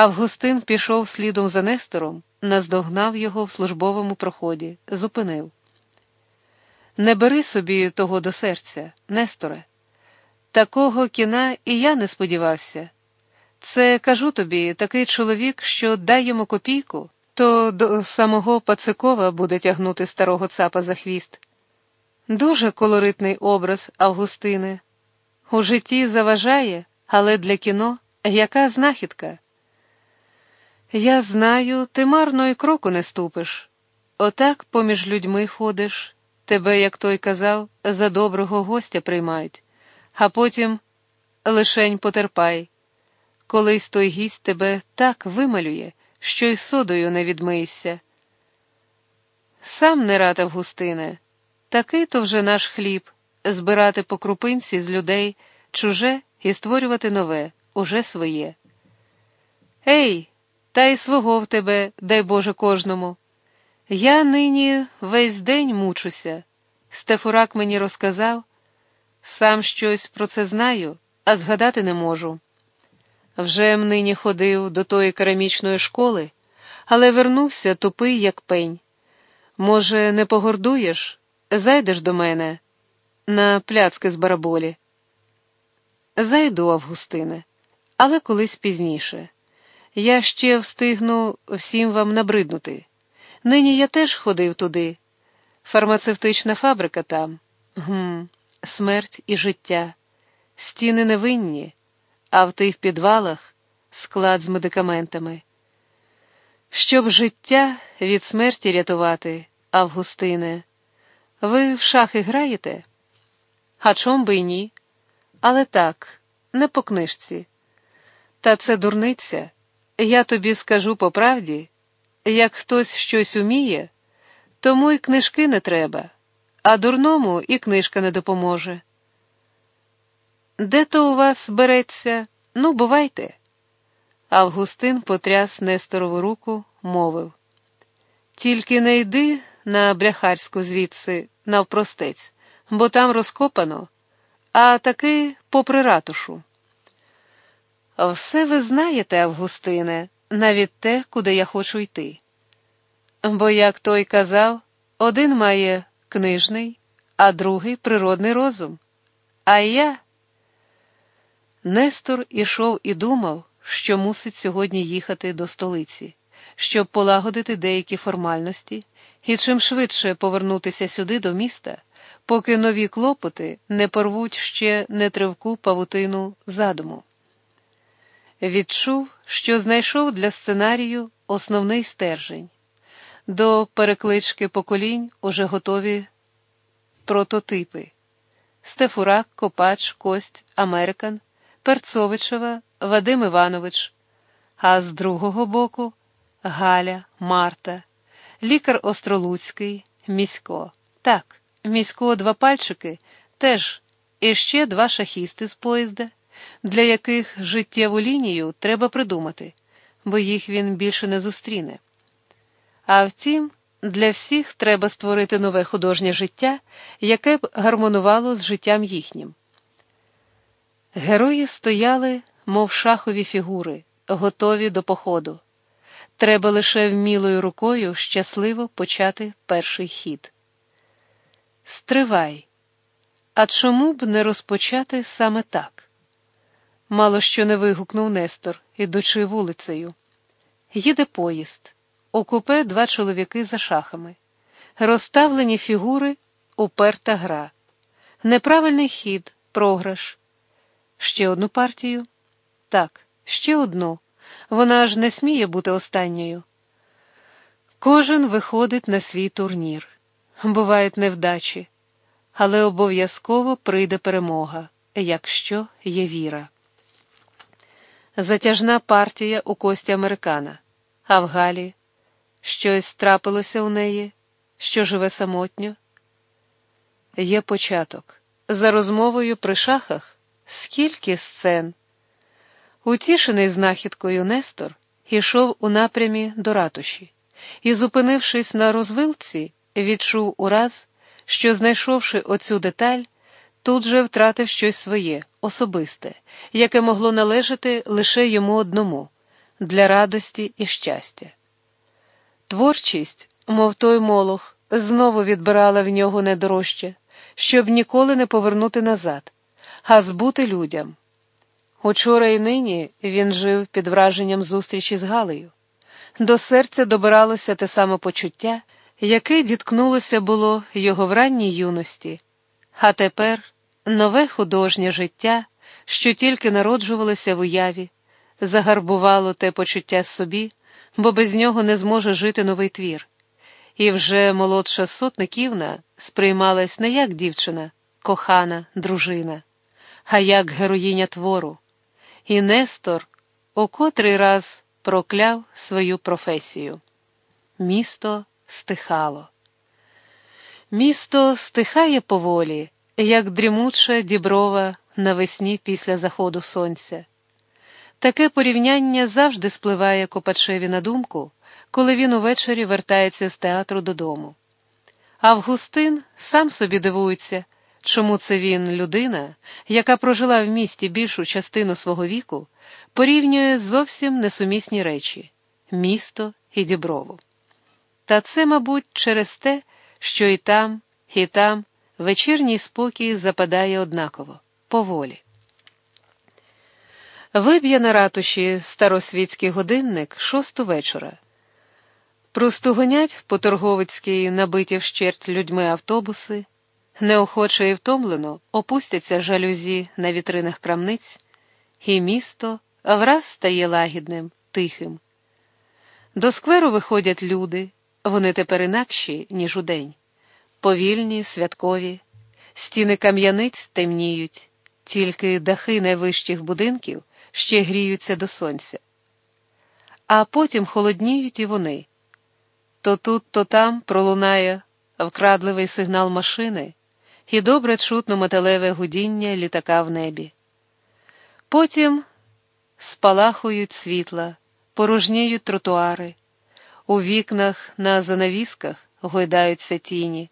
Августин пішов слідом за Нестором, наздогнав його в службовому проході, зупинив. Не бери собі того до серця, Несторе. Такого кіна і я не сподівався. Це кажу тобі такий чоловік, що дай йому копійку, то до самого Пацикова буде тягнути старого цапа за хвіст. Дуже колоритний образ Августини. У житті заважає, але для кіно яка знахідка? Я знаю, ти марно й кроку не ступиш. Отак поміж людьми ходиш, тебе, як той казав, за доброго гостя приймають, а потім лишень потерпай. Колись той гість тебе так вималює, що й содою не відмийся. Сам не рад Августине, такий то вже наш хліб збирати по крупинці з людей чуже і створювати нове, уже своє. Ей, та й свого в тебе, дай Боже кожному. Я нині весь день мучуся. Стефурак мені розказав, сам щось про це знаю, а згадати не можу. Вже м нині ходив до тої керамічної школи, але вернувся тупий, як пень. Може, не погордуєш? Зайдеш до мене на пляцки з бараболі. Зайду, Августине, але колись пізніше. Я ще встигну всім вам набриднути. Нині я теж ходив туди. Фармацевтична фабрика там. Гм, Смерть і життя. Стіни невинні, а в тих підвалах склад з медикаментами. Щоб життя від смерті рятувати, Августине, ви в шахи граєте? А чом би й ні? Але так, не по книжці. Та це дурниця. Я тобі скажу по правді, як хтось щось уміє, тому й книжки не треба, а дурному і книжка не допоможе. Де то у вас береться? Ну, бувайте. Августин потряс Несторову руку, мовив. Тільки не йди на бляхарську звідси, навпростець, бо там розкопано, а таки попри ратушу. Все ви знаєте, Августине, навіть те, куди я хочу йти. Бо, як той казав, один має книжний, а другий природний розум. А я. Нестор ішов і думав, що мусить сьогодні їхати до столиці, щоб полагодити деякі формальності і чим швидше повернутися сюди до міста, поки нові клопоти не порвуть ще нетривку павутину задуму. Відчув, що знайшов для сценарію основний стержень. До переклички поколінь уже готові прототипи: Стефурак, Копач, Кость, Американ, Перцовичева, Вадим Іванович, а з другого боку Галя, Марта, лікар Остролуцький, Місько. Так, місько два пальчики теж і ще два шахісти з поїзда для яких життєву лінію треба придумати, бо їх він більше не зустріне. А втім, для всіх треба створити нове художнє життя, яке б гармонувало з життям їхнім. Герої стояли, мов шахові фігури, готові до походу. Треба лише вмілою рукою щасливо почати перший хід. Стривай. А чому б не розпочати саме так? Мало що не вигукнув Нестор, ідучи вулицею. Їде поїзд. У купе два чоловіки за шахами. Розставлені фігури, уперта гра. Неправильний хід, програш. Ще одну партію? Так, ще одну. Вона ж не сміє бути останньою. Кожен виходить на свій турнір. Бувають невдачі, але обов'язково прийде перемога, якщо є віра затяжна партія у кості американа, а в Галі щось трапилося у неї, що живе самотньо. Є початок. За розмовою при шахах скільки сцен. Утішений знахідкою Нестор йшов у напрямі до ратуші і, зупинившись на розвилці, відчув ураз, що, знайшовши оцю деталь, тут же втратив щось своє, особисте, яке могло належати лише йому одному, для радості і щастя. Творчість, мов той молох, знову відбирала в нього недорожче, щоб ніколи не повернути назад, а збути людям. Учора і нині він жив під враженням зустрічі з Галею. До серця добиралося те саме почуття, яке діткнулося було його в ранній юності, а тепер нове художнє життя, що тільки народжувалося в уяві, загарбувало те почуття собі, бо без нього не зможе жити новий твір. І вже молодша сотниківна сприймалась не як дівчина, кохана, дружина, а як героїня твору. І Нестор у котрий раз прокляв свою професію. Місто стихало. Місто стихає поволі, як дрімуча діброва навесні після заходу сонця. Таке порівняння завжди спливає Копачеві на думку, коли він увечері вертається з театру додому. Августин сам собі дивується, чому це він, людина, яка прожила в місті більшу частину свого віку, порівнює зовсім несумісні речі місто і діброву. Та це, мабуть, через те, що і там, і там вечірній спокій западає однаково, поволі. Виб'є на ратуші старосвітський годинник шосту вечора. Простугонять по торговицькій набиті вщерть людьми автобуси, неохоче і втомлено опустяться жалюзі на вітринах крамниць, і місто враз стає лагідним, тихим. До скверу виходять люди, вони тепер інакші, ніж удень, повільні, святкові, стіни кам'яниць темніють, тільки дахи найвищих будинків ще гріються до сонця. А потім холодніють і вони. То тут, то там пролунає вкрадливий сигнал машини і добре чутно металеве гудіння літака в небі. Потім спалахують світла, порожніють тротуари, у вікнах на занавісках гойдаються тіні,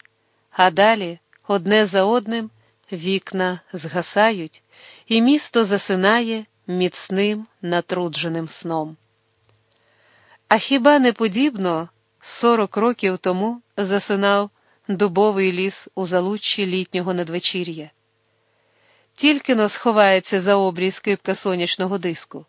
а далі одне за одним вікна згасають, і місто засинає міцним натрудженим сном. А хіба не подібно сорок років тому засинав дубовий ліс у залуччі літнього надвечір'я? Тільки но сховається за обрій скипка сонячного диску,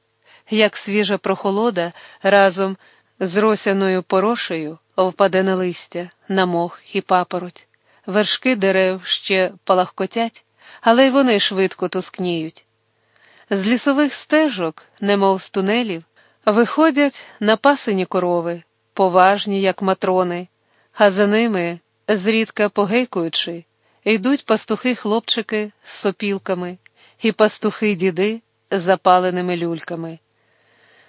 як свіжа прохолода разом з росяною порошею впаде на листя, на мох і папороть, вершки дерев ще палахкотять, але й вони швидко тускніють. З лісових стежок, немов з тунелів, виходять напасені корови, поважні, як матрони, а за ними, зрідка погейкуючи, йдуть пастухи-хлопчики з сопілками і пастухи-діди з запаленими люльками.